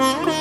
Mm-hmm.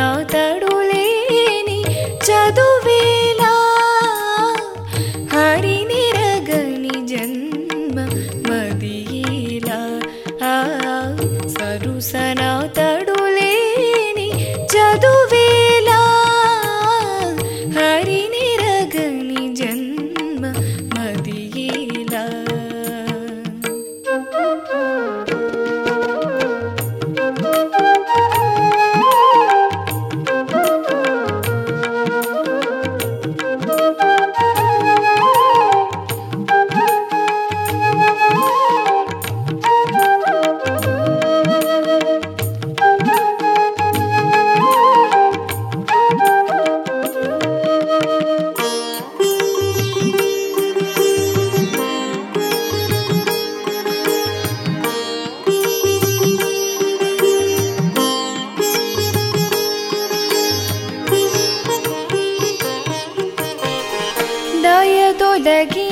ಸರುಸನ உதகி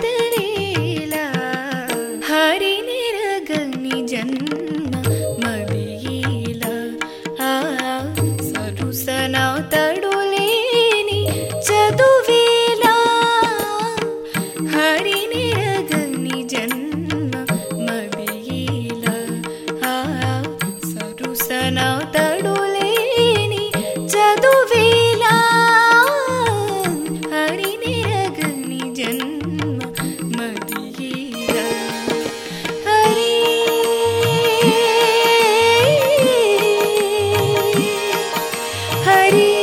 మరి party.